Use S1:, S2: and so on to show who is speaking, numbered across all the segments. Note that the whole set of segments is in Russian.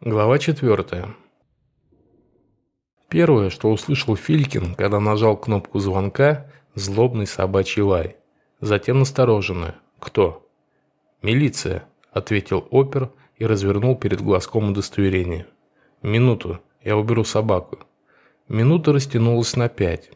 S1: Глава 4. Первое, что услышал Филькин, когда нажал кнопку звонка, злобный собачий лай. Затем настороженное. «Кто?» «Милиция», — ответил опер и развернул перед глазком удостоверение. «Минуту, я уберу собаку». Минута растянулась на пять.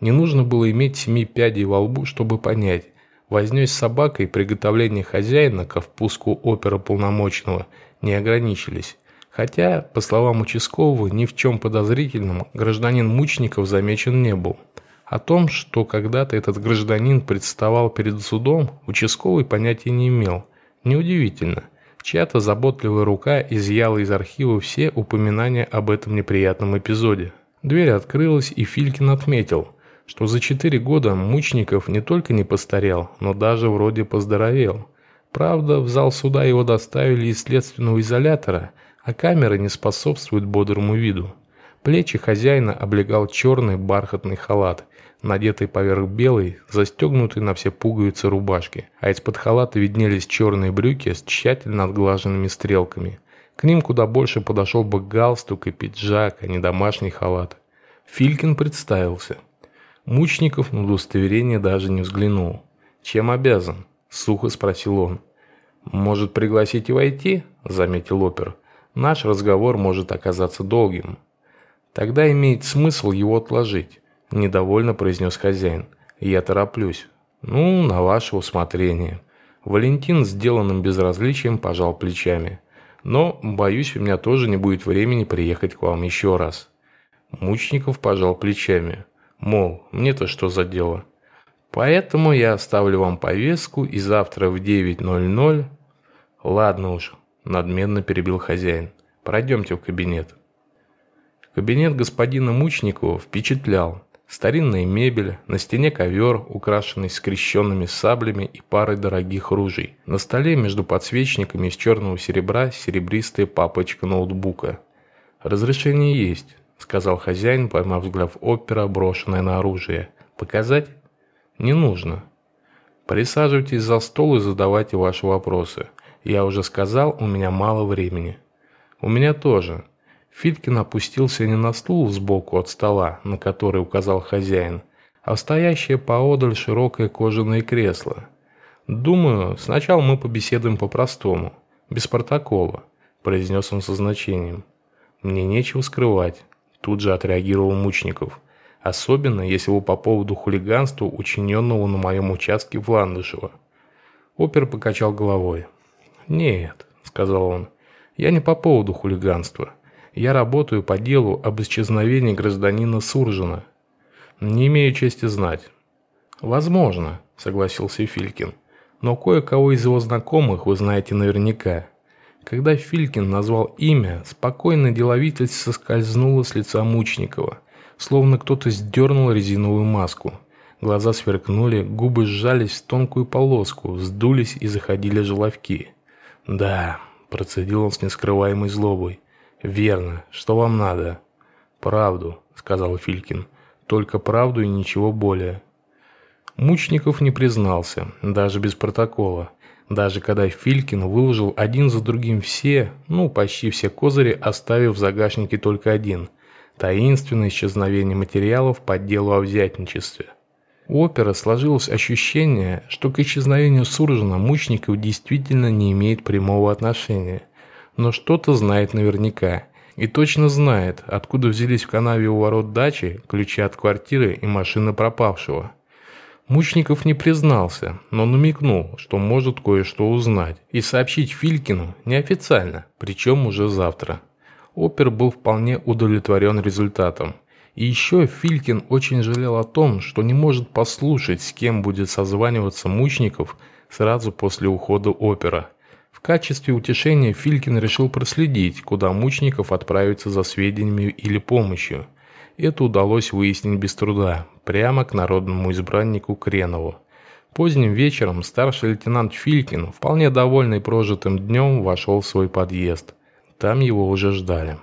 S1: Не нужно было иметь семи пядей во лбу, чтобы понять. Вознёй с собакой приготовление хозяина ко впуску опера полномочного не ограничились. Хотя, по словам участкового, ни в чем подозрительном гражданин Мучников замечен не был. О том, что когда-то этот гражданин представал перед судом, участковый понятия не имел. Неудивительно. Чья-то заботливая рука изъяла из архива все упоминания об этом неприятном эпизоде. Дверь открылась, и Филькин отметил, что за четыре года Мучников не только не постарел, но даже вроде поздоровел. Правда, в зал суда его доставили из следственного изолятора – а камера не способствует бодрому виду. Плечи хозяина облегал черный бархатный халат, надетый поверх белой, застегнутый на все пуговицы рубашки, а из-под халата виднелись черные брюки с тщательно отглаженными стрелками. К ним куда больше подошел бы галстук и пиджак, а не домашний халат. Филькин представился. Мучников на удостоверение даже не взглянул. «Чем обязан?» – сухо спросил он. «Может, пригласите войти?» – заметил опер. Наш разговор может оказаться долгим. Тогда имеет смысл его отложить, недовольно произнес хозяин. Я тороплюсь. Ну, на ваше усмотрение. Валентин сделанным безразличием пожал плечами. Но, боюсь, у меня тоже не будет времени приехать к вам еще раз. Мучников пожал плечами. Мол, мне-то что за дело? Поэтому я оставлю вам повестку и завтра в 9.00... Ладно уж, надменно перебил хозяин. «Пройдемте в кабинет». Кабинет господина Мучникова впечатлял. Старинная мебель, на стене ковер, украшенный скрещенными саблями и парой дорогих ружей. На столе между подсвечниками из черного серебра серебристая папочка ноутбука. «Разрешение есть», — сказал хозяин, поймав взгляд опера, брошенное на оружие. «Показать?» «Не нужно. Присаживайтесь за стол и задавайте ваши вопросы. Я уже сказал, у меня мало времени. У меня тоже. Филькин опустился не на стул сбоку от стола, на который указал хозяин, а в стоящее поодаль широкое кожаное кресло. «Думаю, сначала мы побеседуем по-простому, без протокола», – произнес он со значением. «Мне нечего скрывать», – тут же отреагировал Мучников. «Особенно, если вы по поводу хулиганства, учиненного на моем участке в Ландышево». Опер покачал головой. «Нет», – сказал он, – «я не по поводу хулиганства. Я работаю по делу об исчезновении гражданина Суржина. Не имею чести знать». «Возможно», – согласился Филькин, – «но кое-кого из его знакомых вы знаете наверняка». Когда Филькин назвал имя, спокойная деловитость соскользнула с лица Мучникова, словно кто-то сдернул резиновую маску. Глаза сверкнули, губы сжались в тонкую полоску, вздулись и заходили желовки. «Да», – процедил он с нескрываемой злобой. «Верно. Что вам надо?» «Правду», – сказал Филькин. «Только правду и ничего более». Мучников не признался, даже без протокола. Даже когда Филькин выложил один за другим все, ну, почти все козыри, оставив в загашнике только один – таинственное исчезновение материалов по делу о взятничестве. У опера сложилось ощущение, что к исчезновению Суржина Мучников действительно не имеет прямого отношения, но что-то знает наверняка. И точно знает, откуда взялись в канаве у ворот дачи ключи от квартиры и машина пропавшего. Мучников не признался, но намекнул, что может кое-что узнать и сообщить Филькину неофициально, причем уже завтра. Опер был вполне удовлетворен результатом. И еще Филькин очень жалел о том, что не может послушать, с кем будет созваниваться Мучников сразу после ухода опера. В качестве утешения Филькин решил проследить, куда Мучников отправится за сведениями или помощью. Это удалось выяснить без труда, прямо к народному избраннику Кренову. Поздним вечером старший лейтенант Филькин, вполне довольный прожитым днем, вошел в свой подъезд. Там его уже ждали.